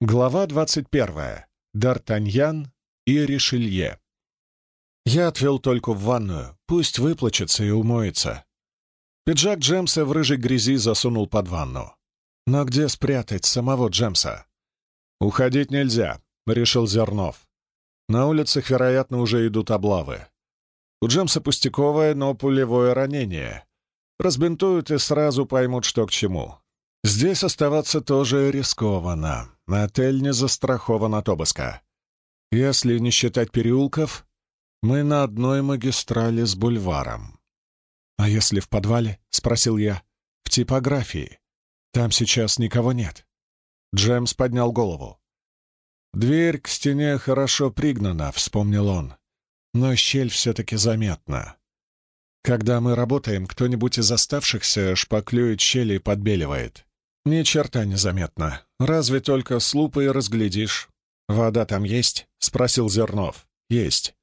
Глава 21. Д'Артаньян и Ришелье. Я отвел только в ванную. Пусть выплачется и умоется. Пиджак Джемса в рыжей грязи засунул под ванну. Но где спрятать самого Джемса? «Уходить нельзя», — решил Зернов. «На улицах, вероятно, уже идут облавы. У Джемса пустяковое, но пулевое ранение. Разбинтуют и сразу поймут, что к чему. Здесь оставаться тоже рискованно. Отель не застрахован от обыска. Если не считать переулков, мы на одной магистрали с бульваром. «А если в подвале?» — спросил я. «В типографии. Там сейчас никого нет». Джемс поднял голову. «Дверь к стене хорошо пригнана», — вспомнил он. «Но щель все-таки заметна. Когда мы работаем, кто-нибудь из оставшихся шпаклюет щели и подбеливает. Ни черта не заметно. Разве только с лупой разглядишь. «Вода там есть?» — спросил Зернов. «Есть.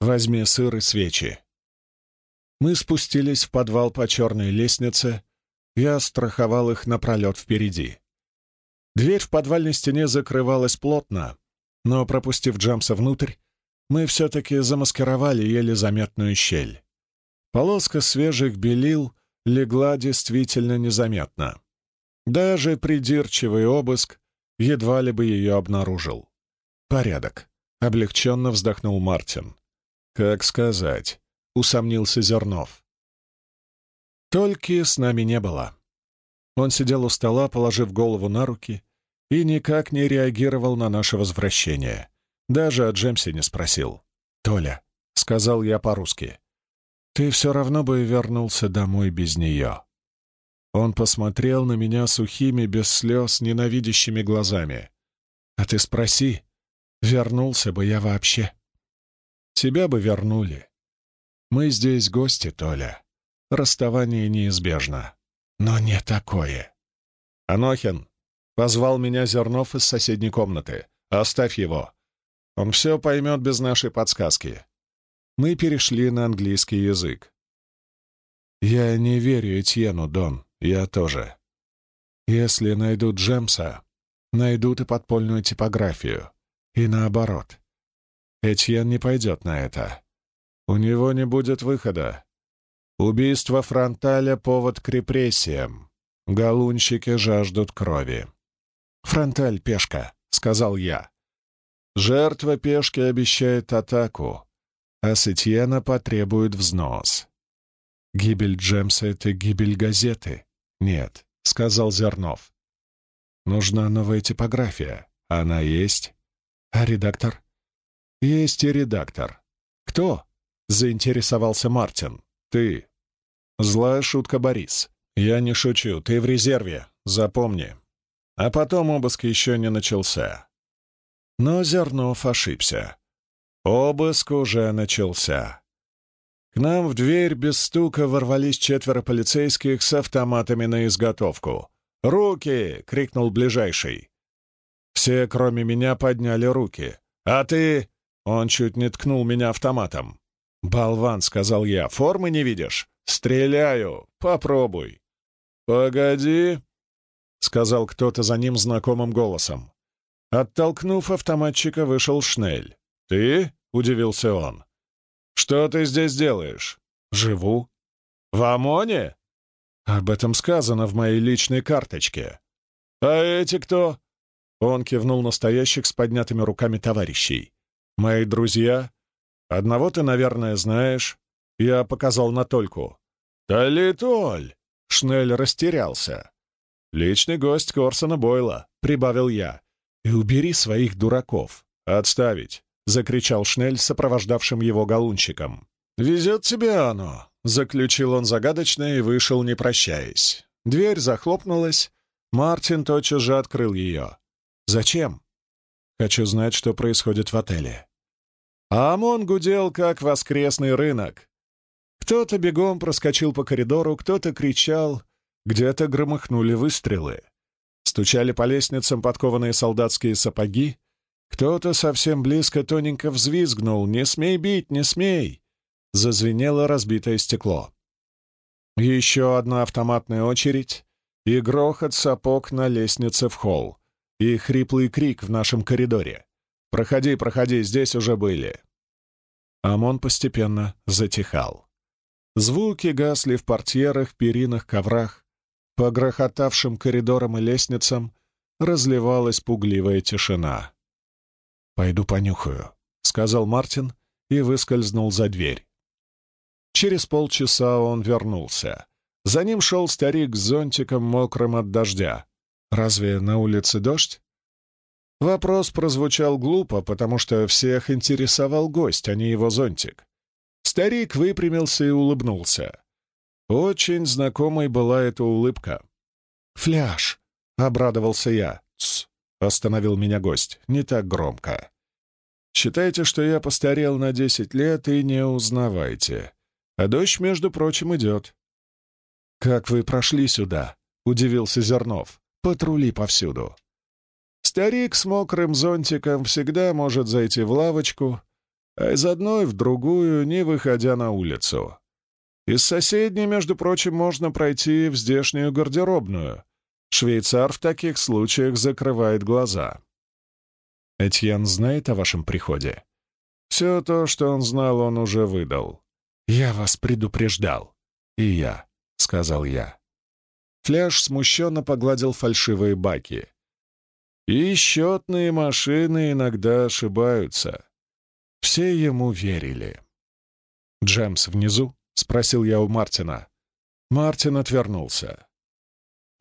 Возьми сыр и свечи». Мы спустились в подвал по черной лестнице. Я страховал их напролет впереди. Дверь в подвальной стене закрывалась плотно, но, пропустив Джамса внутрь, мы все-таки замаскировали еле заметную щель. Полоска свежих белил легла действительно незаметно. Даже придирчивый обыск едва ли бы ее обнаружил. «Порядок», — облегченно вздохнул Мартин. «Как сказать?» — усомнился Зернов. Только с нами не было. Он сидел у стола, положив голову на руки, и никак не реагировал на наше возвращение. Даже о Джемсе не спросил. «Толя», — сказал я по-русски, — «ты все равно бы вернулся домой без нее». Он посмотрел на меня сухими, без слез, ненавидящими глазами. «А ты спроси, вернулся бы я вообще?» «Тебя бы вернули. Мы здесь гости, Толя. Расставание неизбежно. Но не такое». «Анохин!» — позвал меня Зернов из соседней комнаты. «Оставь его. Он все поймет без нашей подсказки». Мы перешли на английский язык. «Я не верю Этьену, Дон», я тоже. Если найдут Джемса, найдут и подпольную типографию. И наоборот. Этьен не пойдет на это. У него не будет выхода. Убийство Фронталя — повод к репрессиям. Галунщики жаждут крови. «Фронталь — пешка», — сказал я. Жертва пешки обещает атаку, а с Этьена потребует взнос. Гибель Джемса — это гибель газеты. «Нет», — сказал Зернов. «Нужна новая типография. Она есть. А редактор?» «Есть и редактор». «Кто?» — заинтересовался Мартин. «Ты». «Злая шутка, Борис. Я не шучу. Ты в резерве. Запомни». А потом обыск еще не начался. Но Зернов ошибся. Обыск уже начался. К нам в дверь без стука ворвались четверо полицейских с автоматами на изготовку. «Руки!» — крикнул ближайший. Все, кроме меня, подняли руки. «А ты...» — он чуть не ткнул меня автоматом. «Болван», — сказал я, — «формы не видишь?» «Стреляю! Попробуй!» «Погоди!» — сказал кто-то за ним знакомым голосом. Оттолкнув автоматчика, вышел Шнель. «Ты?» — удивился он. «Что ты здесь делаешь?» «Живу». «В ОМОНе?» «Об этом сказано в моей личной карточке». «А эти кто?» Он кивнул настоящих с поднятыми руками товарищей. «Мои друзья. Одного ты, наверное, знаешь». Я показал на Тольку. «Толь-толь!» Шнель растерялся. «Личный гость Корсона Бойла», — прибавил я. «И убери своих дураков. Отставить. — закричал Шнель сопровождавшим его галунчиком. «Везет тебе оно!» — заключил он загадочно и вышел, не прощаясь. Дверь захлопнулась. Мартин тотчас же открыл ее. «Зачем?» «Хочу знать, что происходит в отеле». А ОМОН гудел, как воскресный рынок. Кто-то бегом проскочил по коридору, кто-то кричал, где-то громыхнули выстрелы. Стучали по лестницам подкованные солдатские сапоги, кто-то совсем близко тоненько взвизгнул «Не смей бить, не смей!» Зазвенело разбитое стекло. Еще одна автоматная очередь и грохот сапог на лестнице в холл. и хриплый крик в нашем коридоре. «Проходи, проходи, здесь уже были». Амон постепенно затихал. Звуки гасли в портьерах, перинах, коврах. По грохотавшим коридорам и лестницам разливалась пугливая тишина. «Пойду понюхаю», — сказал Мартин и выскользнул за дверь. Через полчаса он вернулся. За ним шел старик с зонтиком, мокрым от дождя. Разве на улице дождь? Вопрос прозвучал глупо, потому что всех интересовал гость, а не его зонтик. Старик выпрямился и улыбнулся. Очень знакомой была эта улыбка. «Фляж!» — обрадовался я. Остановил меня гость. «Не так громко. Считайте, что я постарел на десять лет и не узнавайте. А дождь, между прочим, идет». «Как вы прошли сюда?» — удивился Зернов. «Патрули повсюду». Старик с мокрым зонтиком всегда может зайти в лавочку, а из одной в другую, не выходя на улицу. Из соседней, между прочим, можно пройти в здешнюю гардеробную. Швейцар в таких случаях закрывает глаза. Этьен знает о вашем приходе? Все то, что он знал, он уже выдал. Я вас предупреждал. И я, — сказал я. Фляж смущенно погладил фальшивые баки. И счетные машины иногда ошибаются. Все ему верили. «Джемс внизу?» — спросил я у Мартина. Мартин отвернулся.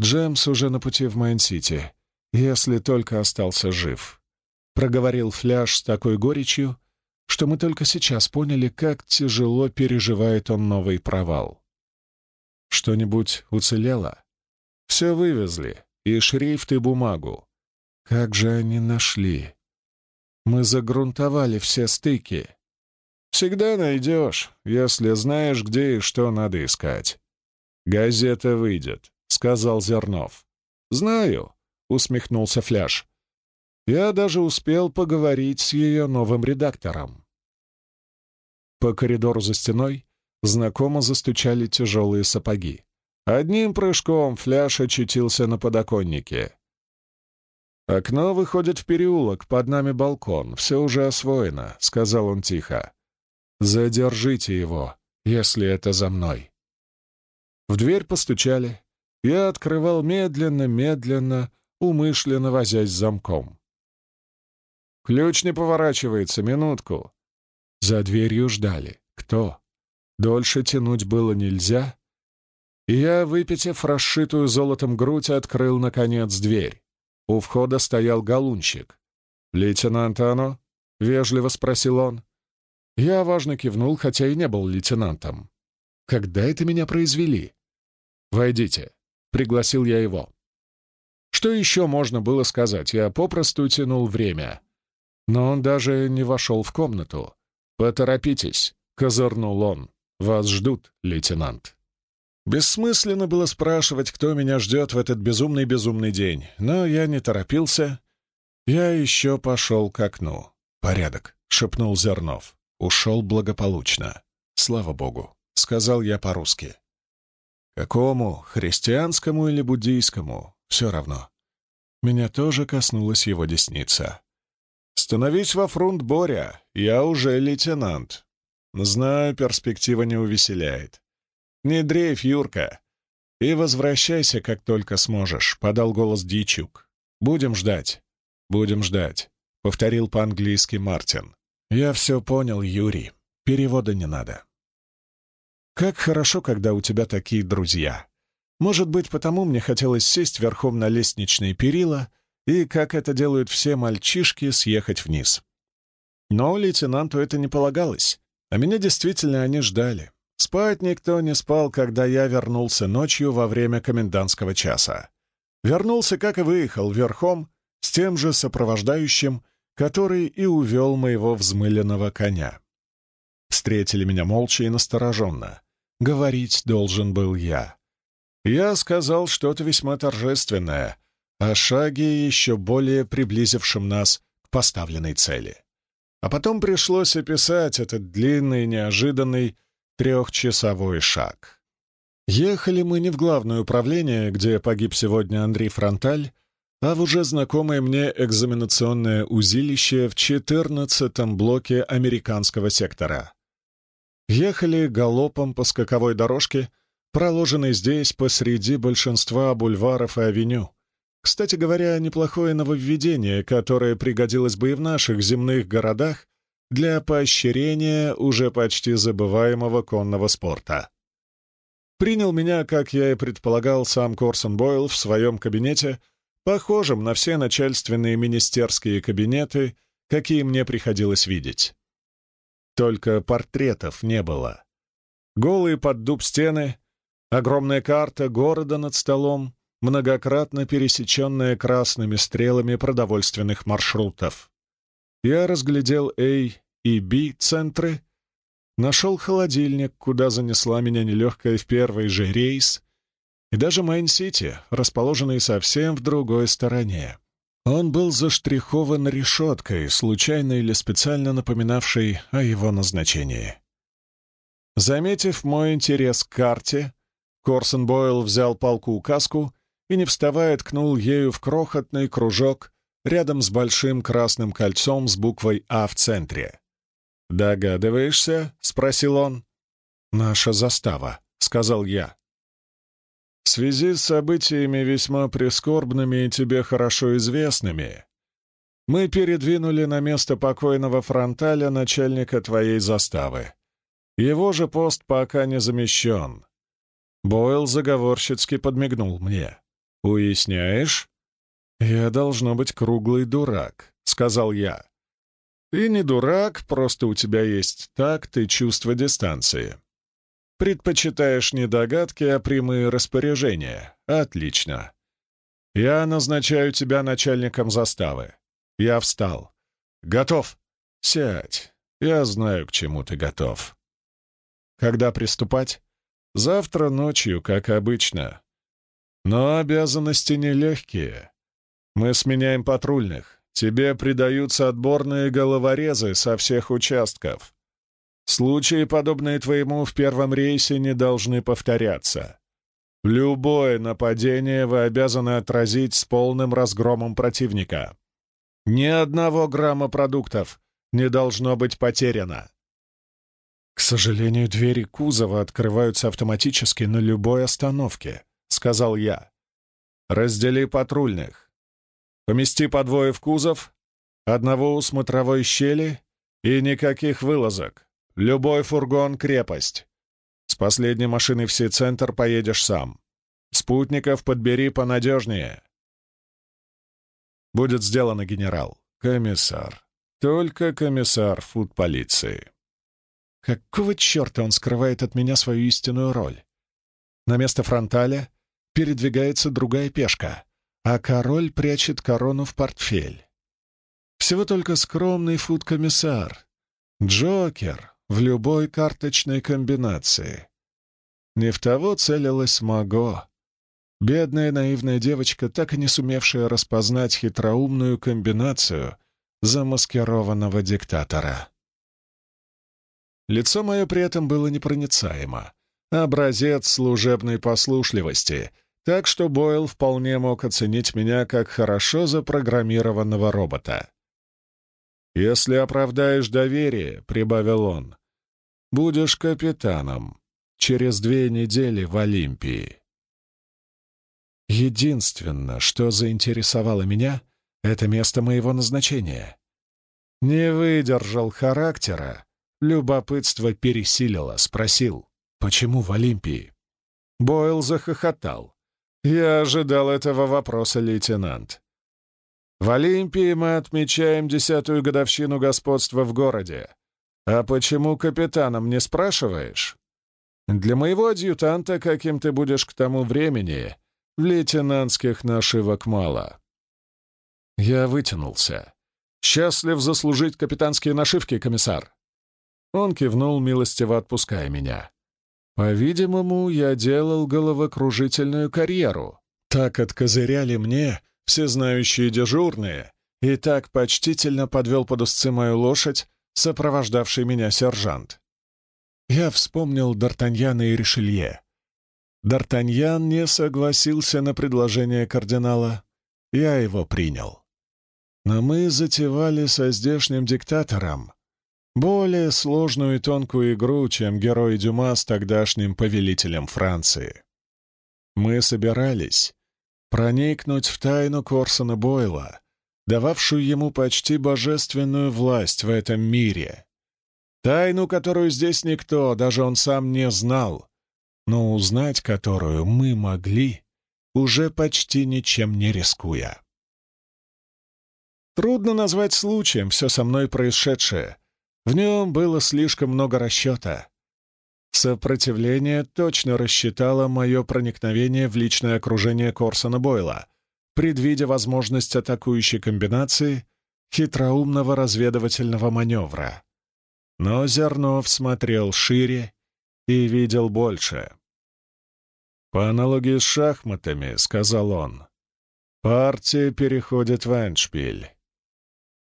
«Джемс уже на пути в Майн-Сити, если только остался жив», — проговорил Фляж с такой горечью, что мы только сейчас поняли, как тяжело переживает он новый провал. «Что-нибудь уцелело?» «Все вывезли, и шрифт, и бумагу. Как же они нашли? Мы загрунтовали все стыки. Всегда найдешь, если знаешь, где и что надо искать. Газета выйдет, — сказал Зернов. Знаю, — усмехнулся Фляж. Я даже успел поговорить с ее новым редактором. По коридору за стеной знакомо застучали тяжелые сапоги. Одним прыжком Фляж очутился на подоконнике. «Окно выходит в переулок, под нами балкон, все уже освоено», — сказал он тихо. «Задержите его, если это за мной». В дверь постучали. Я открывал медленно, медленно, умышленно возясь замком. «Ключ не поворачивается, минутку». За дверью ждали. Кто? Дольше тянуть было нельзя. И я, выпитив расшитую золотом грудь, открыл, наконец, дверь. У входа стоял галунщик. «Лейтенант Ано?» — вежливо спросил он. Я важно кивнул, хотя и не был лейтенантом. «Когда это меня произвели?» «Войдите», — пригласил я его. Что еще можно было сказать? Я попросту тянул время. Но он даже не вошел в комнату. «Поторопитесь», — козырнул он. «Вас ждут, лейтенант». Бессмысленно было спрашивать, кто меня ждет в этот безумный-безумный день, но я не торопился. Я еще пошел к окну. «Порядок», — шепнул Зернов. Ушел благополучно. «Слава Богу», — сказал я по-русски. «Какому? Христианскому или буддийскому? Все равно». Меня тоже коснулась его десница. «Становись во фронт, Боря, я уже лейтенант. Знаю, перспектива не увеселяет. «Не дрейф, Юрка, и возвращайся, как только сможешь», — подал голос Дичук. «Будем ждать, будем ждать», — повторил по-английски Мартин. «Я все понял, Юрий. Перевода не надо». «Как хорошо, когда у тебя такие друзья. Может быть, потому мне хотелось сесть верхом на лестничные перила и, как это делают все мальчишки, съехать вниз. Но лейтенанту это не полагалось, а меня действительно они ждали. Спать никто не спал, когда я вернулся ночью во время комендантского часа. Вернулся, как и выехал, верхом, с тем же сопровождающим, который и увел моего взмыленного коня. Встретили меня молча и настороженно. Говорить должен был я. Я сказал что-то весьма торжественное, о шаге, еще более приблизившем нас к поставленной цели. А потом пришлось описать этот длинный, неожиданный, трехчасовой шаг. Ехали мы не в главное управление, где погиб сегодня Андрей Фронталь, а в уже знакомое мне экзаменационное узилище в 14-м блоке американского сектора. Ехали галопом по скаковой дорожке, проложенной здесь посреди большинства бульваров и авеню. Кстати говоря, неплохое нововведение, которое пригодилось бы и в наших земных городах для поощрения уже почти забываемого конного спорта. Принял меня, как я и предполагал, сам Корсон Бойл в своем кабинете, похожим на все начальственные министерские кабинеты, какие мне приходилось видеть. Только портретов не было. Голые под дуб стены, огромная карта города над столом, многократно пересеченная красными стрелами продовольственных маршрутов. Я разглядел A и B центры, нашел холодильник, куда занесла меня нелегкая в первый же рейс, и даже Майн-Сити, расположенный совсем в другой стороне. Он был заштрихован решеткой, случайно или специально напоминавшей о его назначении. Заметив мой интерес к карте, Корсон Бойл взял палку-указку и, не вставая, ткнул ею в крохотный кружок рядом с большим красным кольцом с буквой «А» в центре. «Догадываешься?» — спросил он. «Наша застава», — сказал я. «В связи с событиями весьма прискорбными и тебе хорошо известными, мы передвинули на место покойного фронталя начальника твоей заставы. Его же пост пока не замещен». Бойл заговорщицки подмигнул мне. «Уясняешь?» «Я должно быть круглый дурак», — сказал я. «Ты не дурак, просто у тебя есть такт и чувство дистанции. Предпочитаешь не догадки, а прямые распоряжения. Отлично. Я назначаю тебя начальником заставы. Я встал. Готов? Сядь. Я знаю, к чему ты готов. Когда приступать? Завтра ночью, как обычно. Но обязанности нелегкие. Мы сменяем патрульных. Тебе придаются отборные головорезы со всех участков. Случаи, подобные твоему в первом рейсе, не должны повторяться. Любое нападение вы обязаны отразить с полным разгромом противника. Ни одного грамма продуктов не должно быть потеряно. К сожалению, двери кузова открываются автоматически на любой остановке. — сказал я. «Раздели патрульных. Помести по двое в кузов, одного у смотровой щели и никаких вылазок. Любой фургон — крепость. С последней машины в Си-центр поедешь сам. Спутников подбери понадежнее». «Будет сделано, генерал. Комиссар. Только комиссар фуд-полиции». Какого черта он скрывает от меня свою истинную роль? На место фронталя передвигается другая пешка, а король прячет корону в портфель. Всего только скромный фуд-комиссар. Джокер в любой карточной комбинации. Не в того целилась Маго. Бедная наивная девочка, так и не сумевшая распознать хитроумную комбинацию замаскированного диктатора. Лицо мое при этом было непроницаемо образец служебной послушливости, так что Бойл вполне мог оценить меня как хорошо запрограммированного робота. «Если оправдаешь доверие», — прибавил он, — «будешь капитаном через две недели в Олимпии». Единственное, что заинтересовало меня, — это место моего назначения. Не выдержал характера, любопытство пересилило, спросил. Почему в Олимпии? Бойл захохотал. Я ожидал этого вопроса, лейтенант. В Олимпии мы отмечаем десятую годовщину господства в городе. А почему капитаном не спрашиваешь? Для моего адъютанта, каким ты будешь к тому времени, лейтенантских нашивок мало. Я вытянулся. «Счастлив заслужить капитанские нашивки, комиссар!» Он кивнул, милостиво отпуская меня. По-видимому, я делал головокружительную карьеру. Так откозыряли мне всезнающие дежурные, и так почтительно подвел под узцы мою лошадь, сопровождавший меня сержант. Я вспомнил Д'Артаньяна и Ришелье. Д'Артаньян не согласился на предложение кардинала. я его принял. Но мы затевали со здешним диктатором более сложную и тонкую игру, чем герой Дюма с тогдашним повелителем Франции. Мы собирались проникнуть в тайну Корсона Бойла, дававшую ему почти божественную власть в этом мире. Тайну, которую здесь никто, даже он сам не знал, но узнать которую мы могли, уже почти ничем не рискуя. Трудно назвать случаем все со мной происшедшее. В нем было слишком много расчета. Сопротивление точно рассчитало мое проникновение в личное окружение Корсона Бойла, предвидя возможность атакующей комбинации хитроумного разведывательного маневра. Но Зернов смотрел шире и видел больше. «По аналогии с шахматами», — сказал он, — «партия переходит в эндшпиль.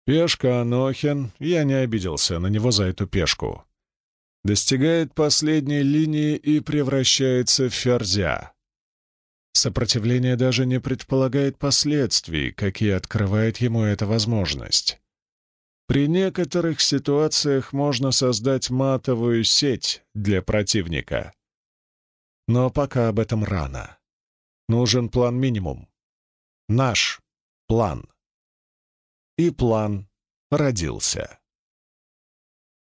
Пешка Анохин, я не обиделся на него за эту пешку, достигает последней линии и превращается в ферзя. Сопротивление даже не предполагает последствий, какие открывает ему эта возможность. При некоторых ситуациях можно создать матовую сеть для противника. Но пока об этом рано. Нужен план минимум. Наш план. И план родился.